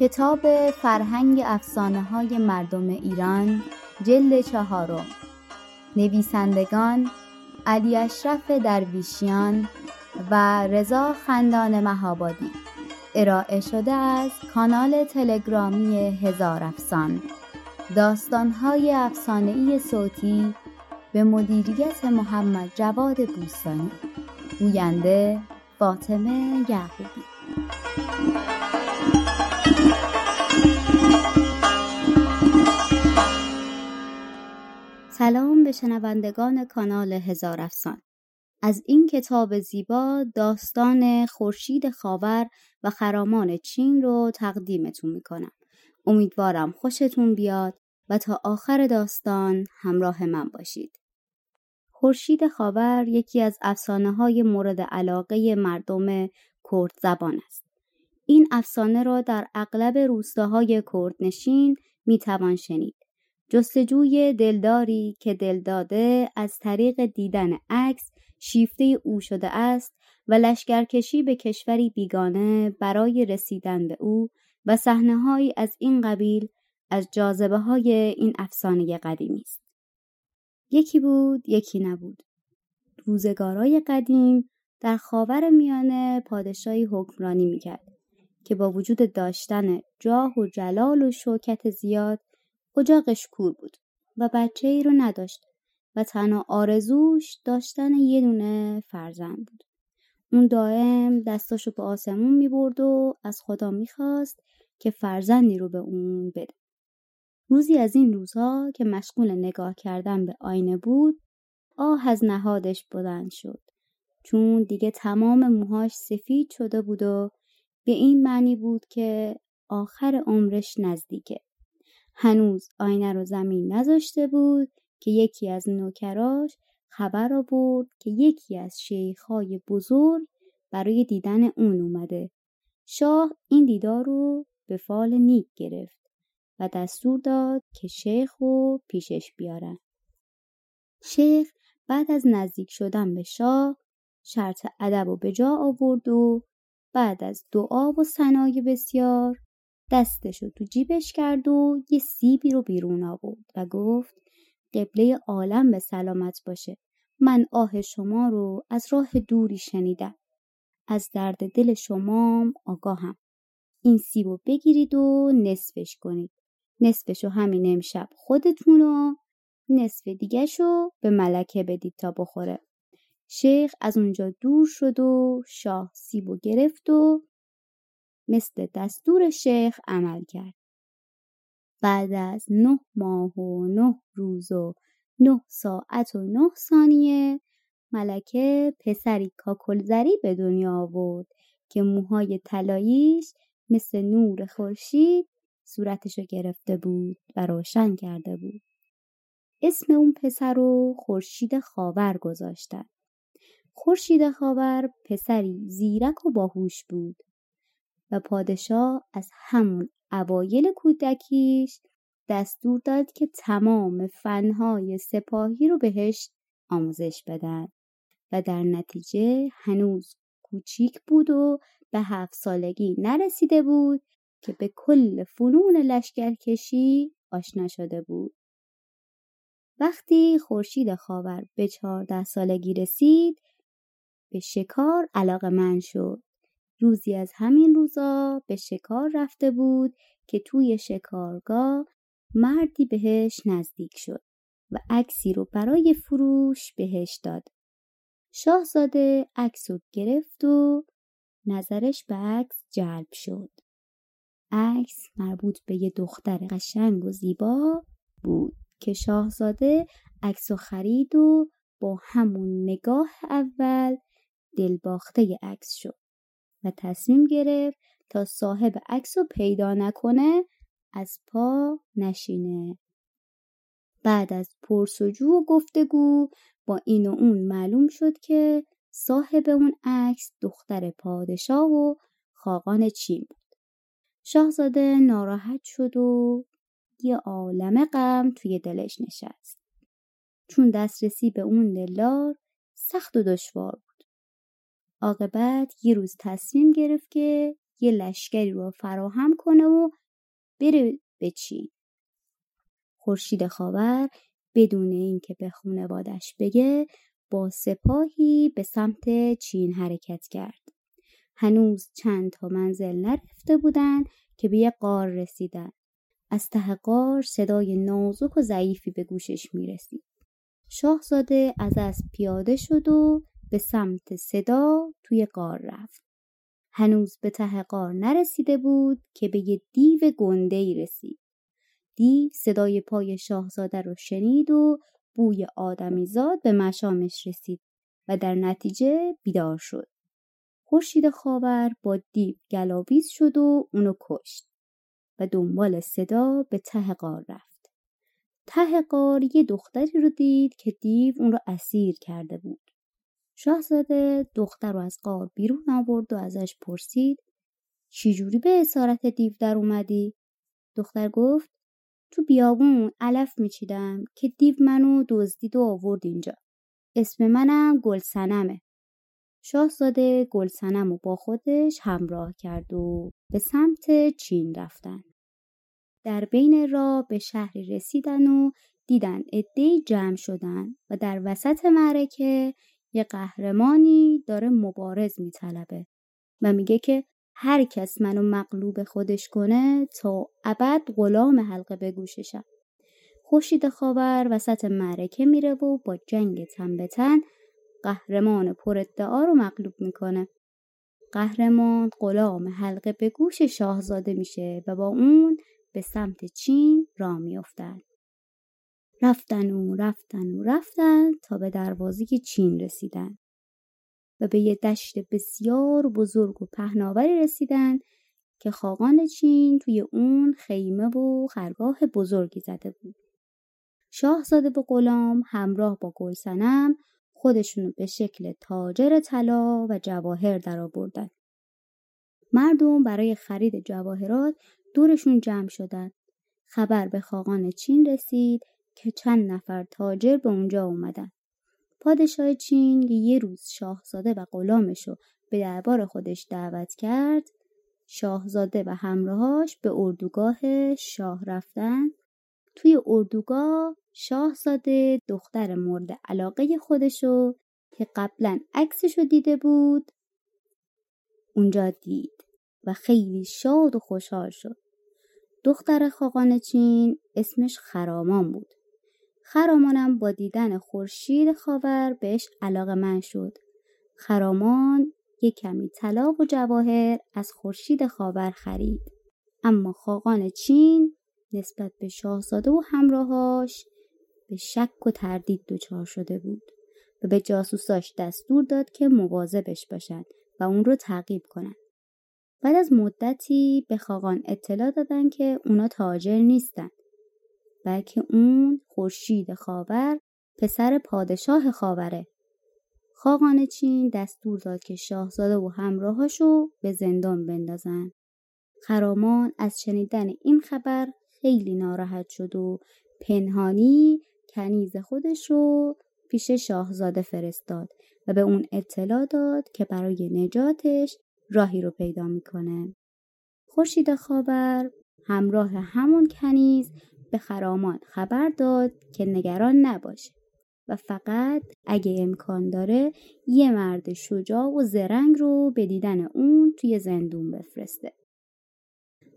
کتاب فرهنگ افسانه های مردم ایران جلد چهارم. نویسندگان علی اشرف درویشیان و رضا خندان مهابادی. ارائه شده از کانال تلگرامی هزار افسان. داستانهای افسانهای صوتی به مدیریت محمد جواد بوستانی. گوینده فاطمه یعقوبی. سلام به شنوندگان کانال هزار افسان. از این کتاب زیبا داستان خورشید خاور و خرامان چین رو تقدیمتون می‌کنم. امیدوارم خوشتون بیاد و تا آخر داستان همراه من باشید. خورشید خاور یکی از افسانه های مورد علاقه مردم کرد زبان است. این افسانه را در اغلب روستاهای کردنشین می‌توان شنید. جستجوی دلداری که دلداده از طریق دیدن عکس شیفته او شده است و لشکرکشی به کشوری بیگانه برای رسیدن به او و صحنههایی از این قبیل از جاذبه های این افسانه قدیمی است. یکی بود یکی نبود. روزگارای قدیم در خاور میانه پادشاهی حکمرانی می‌کرد که با وجود داشتن جاه و جلال و شوکت زیاد اجاقش کور بود و بچه ای رو نداشت و تنها آرزوش داشتن یه دونه فرزند بود. اون دائم دستاشو به آسمون می برد و از خدا می‌خواست که فرزندی رو به اون بده. روزی از این روزها که مشغول نگاه کردن به آینه بود آه از نهادش بلند شد چون دیگه تمام موهاش سفید شده بود و به این معنی بود که آخر عمرش نزدیکه. هنوز آینه رو زمین نذاشته بود که یکی از نوکراش خبر آورد که یکی از شیخهای بزرگ برای دیدن اون اومده. شاه این دیدار رو به فال نیک گرفت و دستور داد که شیخ رو پیشش بیارن. شیخ بعد از نزدیک شدن به شاه شرط ادب و به جا آورد و بعد از دعا و ثنای بسیار دستشو تو جیبش کرد و یه سیبی رو بیرون آورد و گفت قبله عالم به سلامت باشه. من آه شما رو از راه دوری شنیدم. از درد دل شمام آگاهم. این سیب رو بگیرید و نصفش کنید. نصفشو همین امشب خودتون و نصف دیگهشو به ملکه بدید تا بخوره. شیخ از اونجا دور شد و شاه سیب و گرفت و مثل دستور شیخ عمل کرد. بعد از نه ماه و نه روز و نه ساعت و نه ثانیه ملکه پسری کاکلزری به دنیا آورد که موهای طلاییش مثل نور خورشید صورتشو گرفته بود و روشن کرده بود. اسم اون پسر رو خورشید خاور گذاشتن. خورشید خاور پسری زیرک و باهوش بود و پادشاه از همون اوایل کودکیش دستور داد که تمام فنهای سپاهی رو بهش آموزش بدن و در نتیجه هنوز کوچیک بود و به هفت سالگی نرسیده بود که به کل فنون لشکرکشی آشنا شده بود. وقتی خورشید خاور به چهارده سالگی رسید به شکار علاقه من شد روزی از همین روزا به شکار رفته بود که توی شکارگاه مردی بهش نزدیک شد و عکسی رو برای فروش بهش داد. شاهزاده عکس رو گرفت و نظرش به عکس جلب شد. عکس مربوط به یه دختر قشنگ و زیبا بود که شاهزاده عکس و خرید و با همون نگاه اول دلباخته عکس شد. تصمیم گرفت تا صاحب عکس رو پیدا نکنه از پا نشینه. بعد از پرسجو و گفتگو با این و اون معلوم شد که صاحب اون عکس دختر پادشاه و خاقان چین بود. شاهزاده ناراحت شد و یه عالم غم توی دلش نشست. چون دسترسی به اون دلار سخت و دشوار عاقبت یه روز تصمیم گرفت که یه لشکری رو فراهم کنه و بره به چین. خورشید خاور بدون اینکه به خونوادش بگه با سپاهی به سمت چین حرکت کرد. هنوز چند تا منزل نرفته بودن که به یه قار رسیدن. از ته قار صدای نازک و ضعیفی به گوشش می‌رسید. شاهزاده از از پیاده شد و به سمت صدا توی قار رفت هنوز به ته قار نرسیده بود که به یه دیو گنده ای رسید دیو صدای پای شاهزاده رو شنید و بوی آدمیزاد به مشامش رسید و در نتیجه بیدار شد. خورشید خاور با دیو گلاویز شد و اونو کشت و دنبال صدا به ته قار رفت. ته قار یه دختری رو دید که دیو اون رو اسیر کرده بود. شاهزاده دختر رو از قار بیرون آورد و ازش پرسید چجوری به اسارت دیو در اومدی؟ دختر گفت تو بیابون علف میچیدم که دیو منو دزدید و آورد اینجا. اسم منم گلسنمه. شاهزاده گلسنم و با خودش همراه کرد و به سمت چین رفتن. در بین راه به شهری رسیدن و دیدن ادهی جمع شدن و در وسط معرکه یه قهرمانی داره مبارز میطلبه و میگه که هر کس منو مغلوب خودش کنه تا ابد غلام حلقه به گوششم خورشید خاور وسط معرکه میره و با جنگ تن به تن قهرمان پر ادعا رو مغلوب می‌کنه. قهرمان غلام حلقه به گوش شاهزاده میشه و با اون به سمت چین راه میافتن رفتن و رفتن و رفتن تا به دروازه چین رسیدن و به یه دشت بسیار بزرگ و پهناوری رسیدن که خاقان چین توی اون خیمه و خرگاه بزرگی زده بود. شاهزاده و غلام همراه با گلسنم خودشونو به شکل تاجر طلا و جواهر درآوردن. مردم برای خرید جواهرات دورشون جمع شدند. خبر به خاقان چین رسید که چند نفر تاجر به اونجا اومدن. پادشاه چین یه روز شاهزاده و غلامش رو به دربار خودش دعوت کرد. شاهزاده و همراهاش به اردوگاه شاه رفتن. توی اردوگاه شاهزاده دختر مورد علاقه خودشو که قبلا عکسشو دیده بود اونجا دید و خیلی شاد و خوشحال شد. دختر خاقان چین اسمش خرامان بود. خرامانم با دیدن خورشید خاور بهش علاقه من شد. خرامان یک کمی طلا و جواهر از خورشید خاور خرید. اما خاقان چین نسبت به شاهزاده و همراهاش به شک و تردید دچار شده بود و به جاسوساش دستور داد که مواظبش باشند و اون رو تعقیب کنند. بعد از مدتی به خاقان اطلاع دادن که اونا تاجر نیستن بلکه اون خورشید خاور پسر پادشاه خاوره خاقان چین دستور داد که شاهزاده و همراهاشو به زندان بندازن خرامان از شنیدن این خبر خیلی ناراحت شد و پنهانی کنیز خودش رو پیش شاهزاده فرستاد و به اون اطلاع داد که برای نجاتش راهی رو پیدا می‌کنه. خورشید خاور همراه همون کنیز به خرامان خبر داد که نگران نباشه و فقط اگه امکان داره یه مرد شجاع و زرنگ رو به دیدن اون توی زندون بفرسته.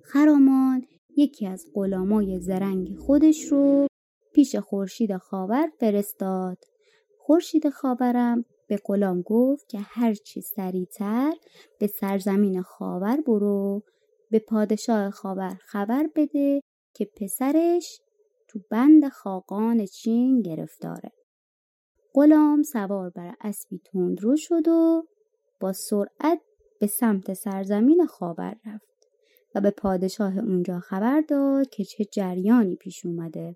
خرامان یکی از غلامای زرنگ خودش رو پیش خورشید خاور فرستاد. خورشید خاورم به غلام گفت که هرچی سریعتر به سرزمین خاور برو به پادشاه خاور خبر بده که پسرش تو بند خاقان چین گرفتاره. غلام سوار بر اسبی تندرو شد و با سرعت به سمت سرزمین خاور رفت و به پادشاه اونجا خبر داد که چه جریانی پیش اومده.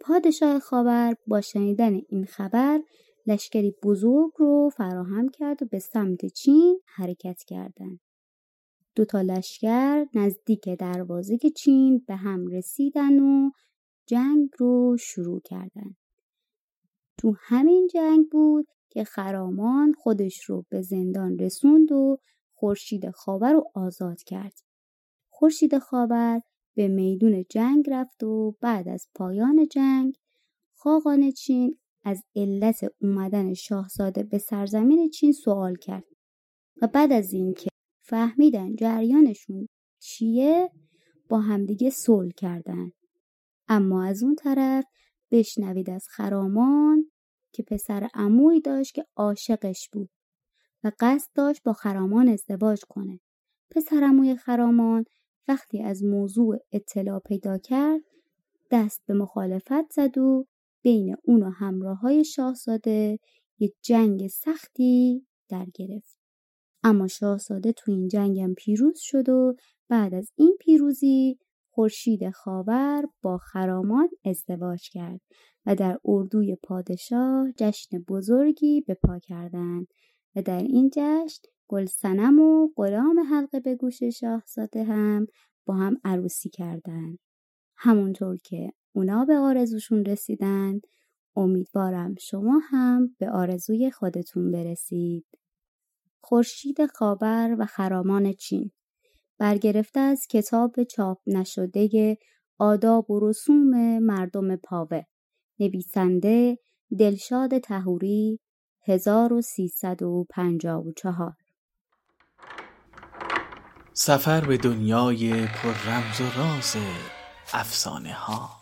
پادشاه خاور با شنیدن این خبر لشکری بزرگ رو فراهم کرد و به سمت چین حرکت کردند. دو تا لشکر نزدیک دروازه چین به هم رسیدن و جنگ رو شروع کردن. تو همین جنگ بود که خرامان خودش رو به زندان رسوند و خورشید خاور رو آزاد کرد. خورشید خاور به میدون جنگ رفت و بعد از پایان جنگ خاقان چین از علت اومدن شاهزاده به سرزمین چین سوال کرد و بعد از اینکه فهمیدن جریانشون چیه با همدیگه صلح کردن اما از اون طرف بشنوید از خرامان که پسر عموی داشت که عاشقش بود و قصد داشت با خرامان ازدواج کنه پسر عموی خرامان وقتی از موضوع اطلاع پیدا کرد دست به مخالفت زد و بین اون و همراه های شاهزاده یه جنگ سختی در گرفت. اما شاهزاده تو این جنگم پیروز شد و بعد از این پیروزی خورشید خاور با خرامان ازدواج کرد و در اردوی پادشاه جشن بزرگی به پا کردند و در این جشن گلسنم و غلام حلقه به گوش شاهزاده هم با هم عروسی کردند. همونطور که اونا به آرزوشون رسیدن امیدوارم شما هم به آرزوی خودتون برسید. خورشید خاور و خرامان چین. برگرفته از کتاب چاپ نشده آداب و رسوم مردم پاوه. نویسنده دلشاد تهوری 1354 سفر به دنیای پر رمز و راز افسانه ها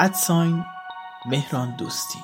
ادساین مهران دوستی.